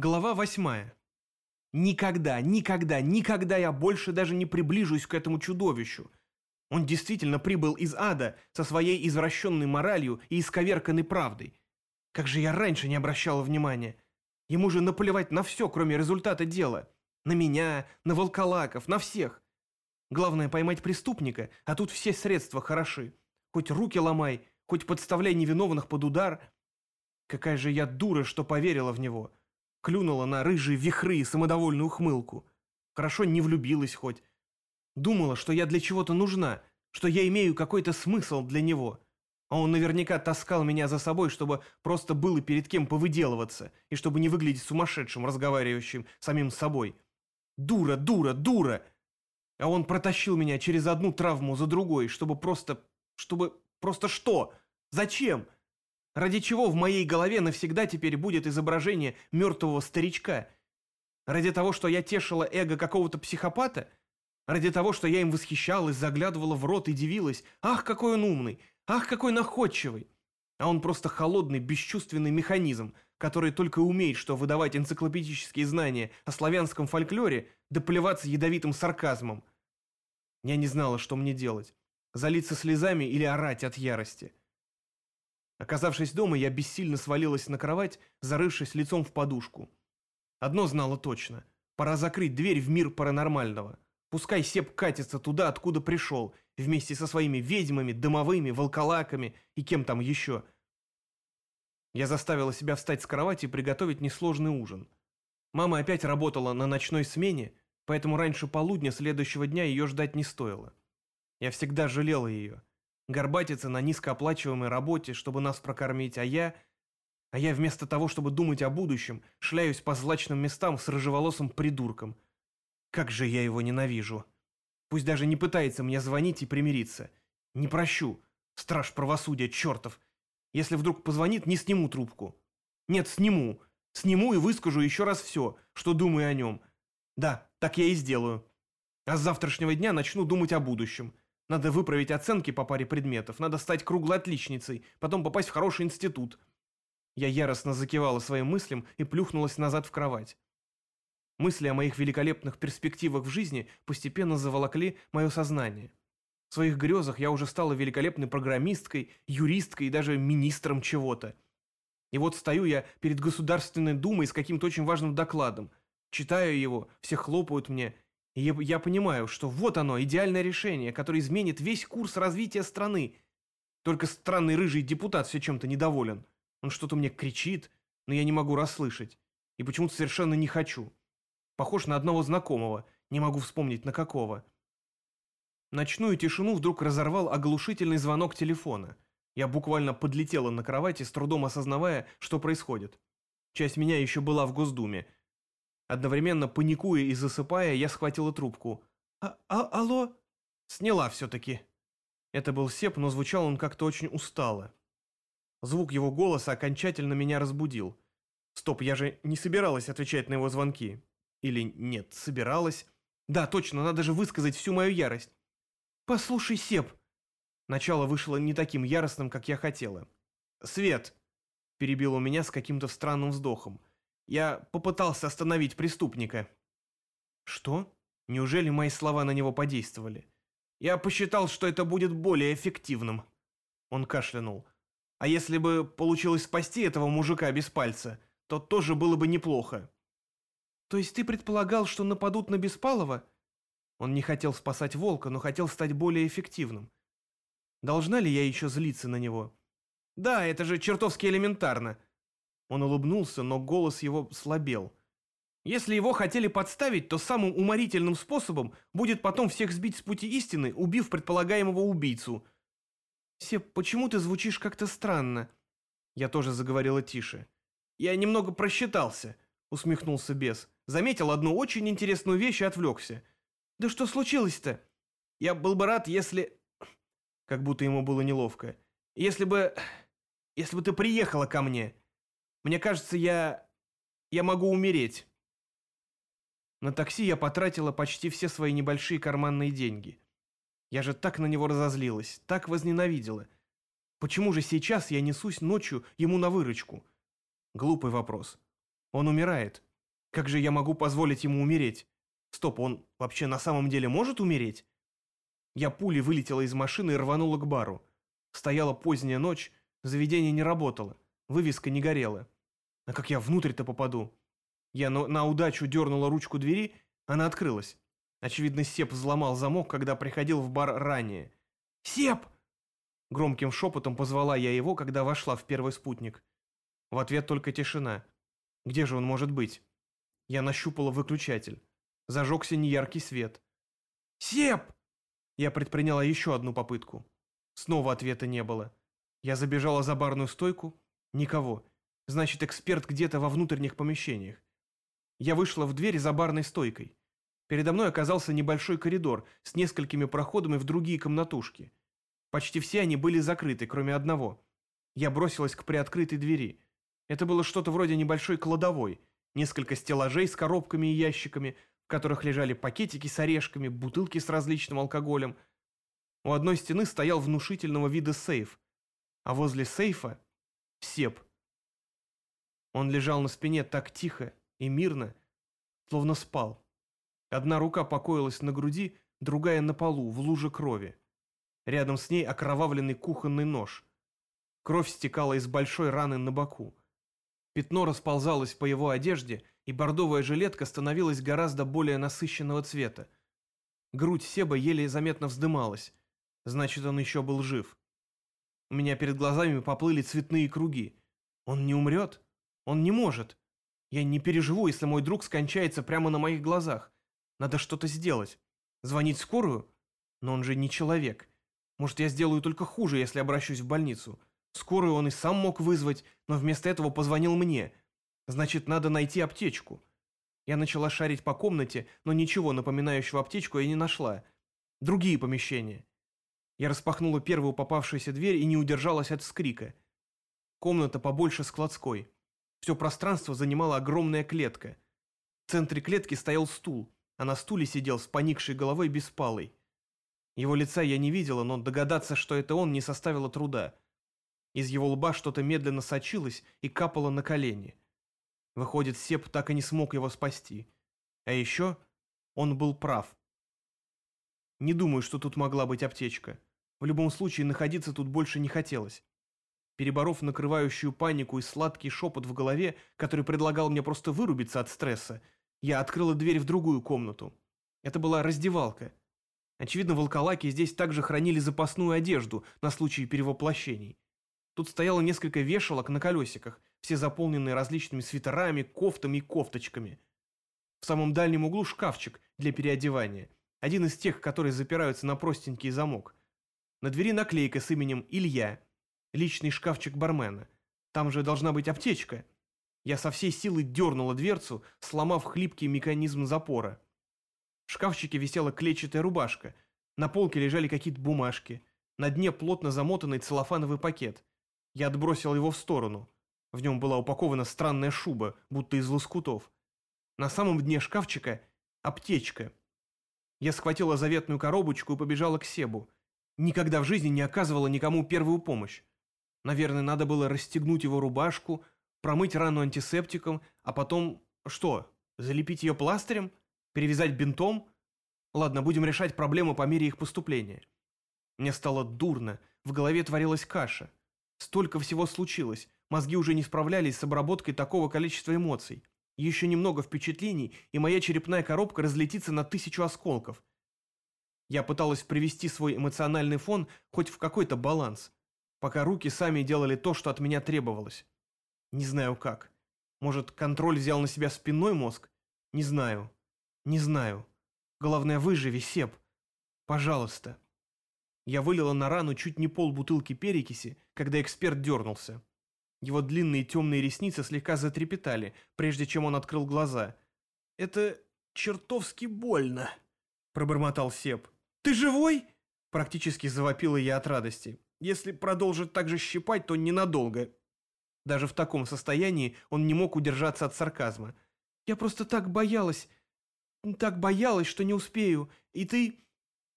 Глава восьмая. Никогда, никогда, никогда я больше даже не приближусь к этому чудовищу. Он действительно прибыл из ада со своей извращенной моралью и исковерканной правдой. Как же я раньше не обращала внимания. Ему же наплевать на все, кроме результата дела. На меня, на волколаков, на всех. Главное поймать преступника, а тут все средства хороши. Хоть руки ломай, хоть подставляй невиновных под удар. Какая же я дура, что поверила в него. Клюнула на рыжие вихры и самодовольную ухмылку. Хорошо не влюбилась хоть. Думала, что я для чего-то нужна, что я имею какой-то смысл для него. А он наверняка таскал меня за собой, чтобы просто было перед кем повыделываться, и чтобы не выглядеть сумасшедшим, разговаривающим самим собой. Дура, дура, дура! А он протащил меня через одну травму за другой, чтобы просто... Чтобы... Просто что? Зачем? Ради чего в моей голове навсегда теперь будет изображение мертвого старичка? Ради того, что я тешила эго какого-то психопата? Ради того, что я им восхищалась, заглядывала в рот и дивилась. Ах, какой он умный! Ах, какой находчивый! А он просто холодный, бесчувственный механизм, который только умеет что выдавать энциклопедические знания о славянском фольклоре, да плеваться ядовитым сарказмом. Я не знала, что мне делать. Залиться слезами или орать от ярости. Оказавшись дома, я бессильно свалилась на кровать, зарывшись лицом в подушку. Одно знала точно. Пора закрыть дверь в мир паранормального. Пускай Сеп катится туда, откуда пришел, вместе со своими ведьмами, домовыми, волколаками и кем там еще. Я заставила себя встать с кровати и приготовить несложный ужин. Мама опять работала на ночной смене, поэтому раньше полудня следующего дня ее ждать не стоило. Я всегда жалела ее. Горбатится на низкооплачиваемой работе, чтобы нас прокормить, а я... А я вместо того, чтобы думать о будущем, шляюсь по злачным местам с рыжеволосым придурком. Как же я его ненавижу. Пусть даже не пытается мне звонить и примириться. Не прощу. Страж правосудия, чертов. Если вдруг позвонит, не сниму трубку. Нет, сниму. Сниму и выскажу еще раз все, что думаю о нем. Да, так я и сделаю. А с завтрашнего дня начну думать о будущем. Надо выправить оценки по паре предметов, надо стать круглой отличницей, потом попасть в хороший институт. Я яростно закивала своим мыслям и плюхнулась назад в кровать. Мысли о моих великолепных перспективах в жизни постепенно заволокли мое сознание. В своих грезах я уже стала великолепной программисткой, юристкой и даже министром чего-то. И вот стою я перед Государственной Думой с каким-то очень важным докладом. Читаю его, все хлопают мне – и я, понимаю, что вот оно, идеальное решение, которое изменит весь курс развития страны. Только странный рыжий депутат все чем-то недоволен. Он что-то мне кричит, но я не могу расслышать. И почему-то совершенно не хочу. Похож на одного знакомого, не могу вспомнить на какого. Ночную тишину вдруг разорвал оглушительный звонок телефона. Я буквально подлетела на кровати, с трудом осознавая, что происходит. Часть меня еще была в Госдуме, Одновременно паникуя и засыпая, я схватила трубку. «А, а алло?» Сняла все-таки. Это был Сеп, но звучал он как-то очень устало. Звук его голоса окончательно меня разбудил. Стоп, я же не собиралась отвечать на его звонки. Или нет, собиралась. Да, точно, надо же высказать всю мою ярость. «Послушай, Сеп!» Начало вышло не таким яростным, как я хотела. «Свет!» – перебил у меня с каким-то странным вздохом. Я попытался остановить преступника». «Что? Неужели мои слова на него подействовали? Я посчитал, что это будет более эффективным». Он кашлянул. «А если бы получилось спасти этого мужика без пальца, то тоже было бы неплохо». «То есть ты предполагал, что нападут на Беспалова?» Он не хотел спасать волка, но хотел стать более эффективным. Должна ли я еще злиться на него? Да, это же чертовски элементарно. Он улыбнулся, но голос его слабел. Если его хотели подставить, то самым уморительным способом будет потом всех сбить с пути истины, убив предполагаемого убийцу. «Сеп, почему ты звучишь как-то странно?» Я тоже заговорила тише. «Я немного просчитался», — усмехнулся бес. Заметил одну очень интересную вещь и отвлекся. «Да что случилось-то?» «Я был бы рад, если...» Как будто ему было неловко. «Если бы... если бы ты приехала ко мне...» Мне кажется, я... я могу умереть. На такси я потратила почти все свои небольшие карманные деньги. Я же так на него разозлилась, так возненавидела. Почему же сейчас я несусь ночью ему на выручку? Глупый вопрос. Он умирает. Как же я могу позволить ему умереть? Стоп, он вообще на самом деле может умереть? Я пулей вылетела из машины и рванула к бару. Стояла поздняя ночь, заведение не работало, вывеска не горела. А как я внутрь-то попаду? Я на, на удачу дернула ручку двери, она открылась. Очевидно, Сеп взломал замок, когда приходил в бар ранее. «Сеп!» Громким шепотом позвала я его, когда вошла в первый спутник. В ответ только тишина. Где же он может быть? Я нащупала выключатель. Зажегся неяркий свет. «Сеп!» Я предприняла еще одну попытку. Снова ответа не было. Я забежала за барную стойку. Никого. Значит, эксперт где-то во внутренних помещениях. Я вышла в дверь за барной стойкой. Передо мной оказался небольшой коридор с несколькими проходами в другие комнатушки. Почти все они были закрыты, кроме одного. Я бросилась к приоткрытой двери. Это было что-то вроде небольшой кладовой, несколько стеллажей с коробками и ящиками, в которых лежали пакетики с орешками, бутылки с различным алкоголем. У одной стены стоял внушительного вида сейф, а возле сейфа — сеп. Он лежал на спине так тихо и мирно, словно спал. Одна рука покоилась на груди, другая на полу, в луже крови. Рядом с ней окровавленный кухонный нож. Кровь стекала из большой раны на боку. Пятно расползалось по его одежде, и бордовая жилетка становилась гораздо более насыщенного цвета. Грудь Себа еле заметно вздымалась. Значит, он еще был жив. У меня перед глазами поплыли цветные круги. Он не умрет? Он не может. Я не переживу, если мой друг скончается прямо на моих глазах. Надо что-то сделать. Звонить скорую? Но он же не человек. Может, я сделаю только хуже, если обращусь в больницу. Скорую он и сам мог вызвать, но вместо этого позвонил мне. Значит, надо найти аптечку. Я начала шарить по комнате, но ничего напоминающего аптечку я не нашла. Другие помещения. Я распахнула первую попавшуюся дверь и не удержалась от вскрика. Комната побольше складской. Все пространство занимала огромная клетка. В центре клетки стоял стул а на стуле сидел с поникшей головой беспалый. Его лица я не видела, но догадаться, что это он, не составило труда. Из его лба что-то медленно сочилось и капало на колени. Выходит, Сеп так и не смог его спасти. А еще он был прав. Не думаю, что тут могла быть аптечка. В любом случае, находиться тут больше не хотелось. Переборов накрывающую панику и сладкий шепот в голове, который предлагал мне просто вырубиться от стресса, я открыла дверь в другую комнату. Это была раздевалка. Очевидно, волколаки здесь также хранили запасную одежду на случай перевоплощений. Тут стояло несколько вешалок на колесиках, все заполненные различными свитерами, кофтами и кофточками. В самом дальнем углу шкафчик для переодевания. Один из тех, которые запираются на простенький замок. На двери наклейка с именем Илья. Личный шкафчик бармена. Там же должна быть аптечка. Я со всей силы дернула дверцу, сломав хлипкий механизм запора. В шкафчике висела клетчатая рубашка. На полке лежали какие-то бумажки. На дне плотно замотанный целлофановый пакет. Я отбросил его в сторону. В нем была упакована странная шуба, будто из лоскутов. На самом дне шкафчика — аптечка. Я схватила заветную коробочку и побежала к Себу. Никогда в жизни не оказывала никому первую помощь. Наверное, надо было расстегнуть его рубашку, промыть рану антисептиком, а потом... Что, залепить ее пластырем? Перевязать бинтом? Ладно, будем решать проблемы по мере их поступления. Мне стало дурно, в голове творилась каша. Столько всего случилось, мозги уже не справлялись с обработкой такого количества эмоций. Еще немного впечатлений, и моя черепная коробка разлетится на тысячу осколков. Я пыталась привести свой эмоциональный фон хоть в какой-то баланс, пока руки сами делали то, что от меня требовалось. Не знаю как. Может, контроль взял на себя спинной мозг? Не знаю. Не знаю. Главное, выживи, Сеп. Пожалуйста. Я вылила на рану чуть не пол бутылки перекиси, когда эксперт дернулся. Его длинные темные ресницы слегка затрепетали, прежде чем он открыл глаза. «Это чертовски больно», — пробормотал Сеп. «Ты живой?» — практически завопила я от радости. «Если продолжит так же щипать, то ненадолго. Даже в таком состоянии он не мог удержаться от сарказма. «Я просто так боялась, так боялась, что не успею, и ты...»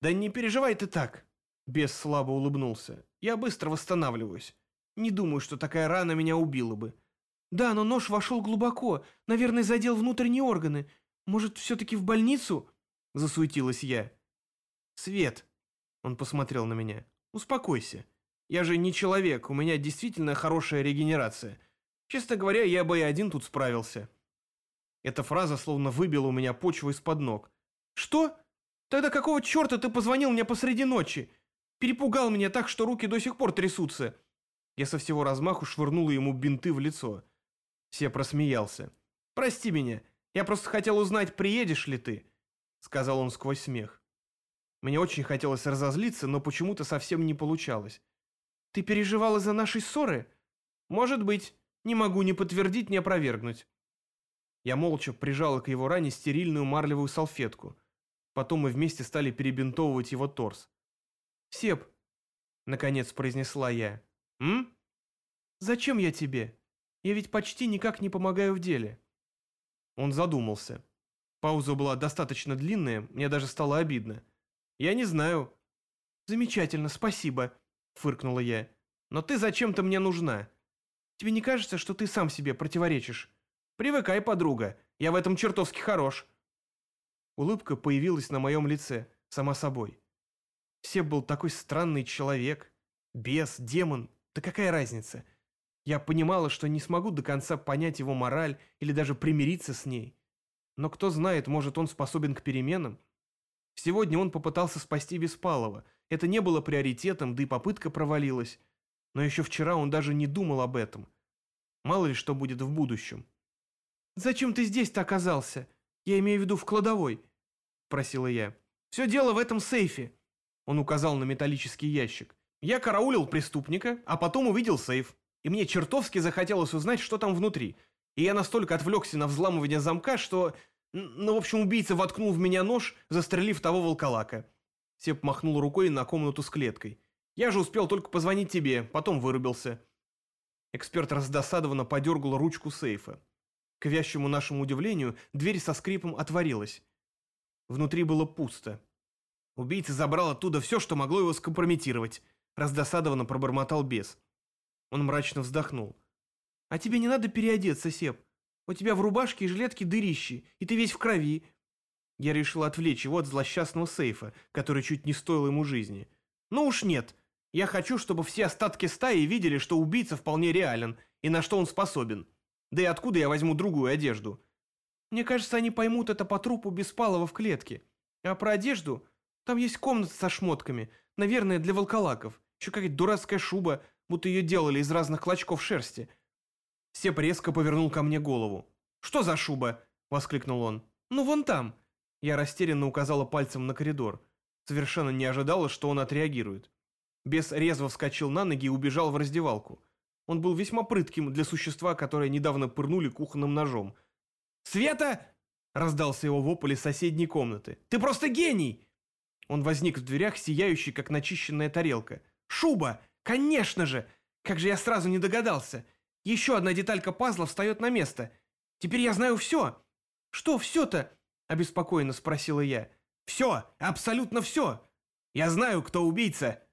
«Да не переживай ты так!» Бес слабо улыбнулся. «Я быстро восстанавливаюсь. Не думаю, что такая рана меня убила бы. «Да, но нож вошел глубоко, наверное, задел внутренние органы. Может, все-таки в больницу?» — засуетилась я. «Свет!» — он посмотрел на меня. «Успокойся. Я же не человек, у меня действительно хорошая регенерация. Честно говоря, я бы и один тут справился». Эта фраза словно выбила у меня почву из-под ног. «Что? Тогда какого черта ты позвонил мне посреди ночи? Перепугал меня так, что руки до сих пор трясутся». Я со всего размаху швырнула ему бинты в лицо. Все просмеялся. «Прости меня, я просто хотел узнать, приедешь ли ты», — сказал он сквозь смех. Мне очень хотелось разозлиться, но почему-то совсем не получалось. «Ты переживал из-за нашей ссоры?» «Может быть. Не могу ни подтвердить, ни опровергнуть». Я молча прижала к его ране стерильную марлевую салфетку. Потом мы вместе стали перебинтовывать его торс. «Сеп», — наконец произнесла я, — «м? Зачем я тебе? Я ведь почти никак не помогаю в деле». Он задумался. Пауза была достаточно длинная, мне даже стало обидно. «Я не знаю». «Замечательно, спасибо», — фыркнула я. «Но ты зачем-то мне нужна. Тебе не кажется, что ты сам себе противоречишь?» «Привыкай, подруга, я в этом чертовски хорош». Улыбка появилась на моем лице, сама собой. Себ был такой странный человек. Бес, демон, да какая разница? Я понимала, что не смогу до конца понять его мораль или даже примириться с ней. Но кто знает, может, он способен к переменам. Сегодня он попытался спасти Беспалова. Это не было приоритетом, да и попытка провалилась. Но еще вчера он даже не думал об этом. Мало ли что будет в будущем. «Зачем ты здесь-то оказался? Я имею в виду в кладовой», — просила я. «Все дело в этом сейфе». Он указал на металлический ящик. Я караулил преступника, а потом увидел сейф. И мне чертовски захотелось узнать, что там внутри. И я настолько отвлекся на взламывание замка, что... Ну, в общем, убийца воткнул в меня нож, застрелив того волколака. Сеп махнул рукой на комнату с клеткой. Я же успел только позвонить тебе, потом вырубился. Эксперт раздосадованно подергал ручку сейфа. К вящему нашему удивлению, дверь со скрипом отворилась. Внутри было пусто. Убийца забрал оттуда все, что могло его скомпрометировать. Раздосадованно пробормотал бес. Он мрачно вздохнул. «А тебе не надо переодеться, Сеп. У тебя в рубашке и жилетке дырищи, и ты весь в крови». Я решил отвлечь его от злосчастного сейфа, который чуть не стоил ему жизни. «Ну уж нет. Я хочу, чтобы все остатки стаи видели, что убийца вполне реален и на что он способен. Да и откуда я возьму другую одежду? Мне кажется, они поймут это по трупу Беспалова в клетке. А про одежду? Там есть комната со шмотками. Наверное, для волколаков. Еще какая-то дурацкая шуба, будто ее делали из разных клочков шерсти. Сеп резко повернул ко мне голову. «Что за шуба?» – воскликнул он. «Ну, вон там!» Я растерянно указала пальцем на коридор. Совершенно не ожидала, что он отреагирует. Бес резво вскочил на ноги и убежал в раздевалку. Он был весьма прытким для существа, которое недавно пырнули кухонным ножом. «Света!» — раздался его вопль из соседней комнаты. «Ты просто гений!» Он возник в дверях, сияющий, как начищенная тарелка. «Шуба! Конечно же! Как же я сразу не догадался! Еще одна деталька пазла встает на место. Теперь я знаю все!» «Что все-то?» — обеспокоенно спросила я. «Все! Абсолютно все! Я знаю, кто убийца,